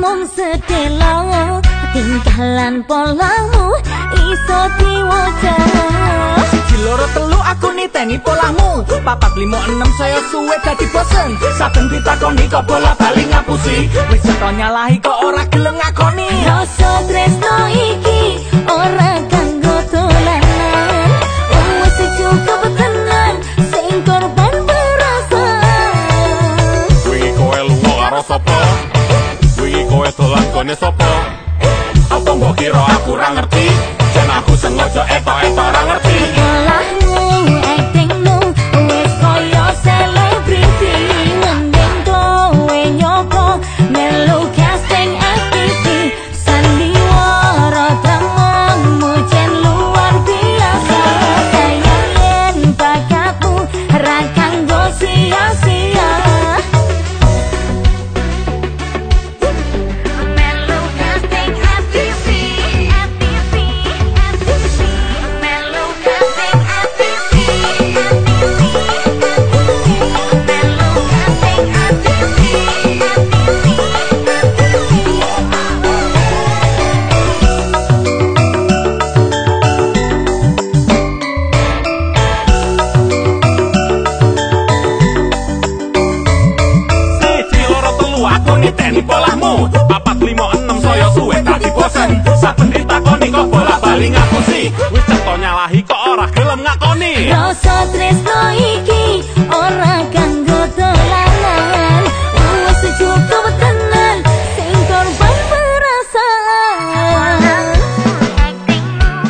mung sedelo tinggalan polamu iso diwocawa siji loro telu aku niteni polamu papat limo enem saya suwe dadi bosen saben ditakoni kok bola bali ngapusi wis tak nyalahi kok ora gelem ngakoni rasa tresno iki kowe dolan gone sapa? Apa mbok kira aku ora ngerti? Jan aku sengaja eto-eto ora ngerti. Bali ngapusi. Wis ceto nyalahi kok ora gelem ngakoni. Rasa tresno iki ora kanggo dolanan Wis cukup tenan sing korban perasaan Aktingmu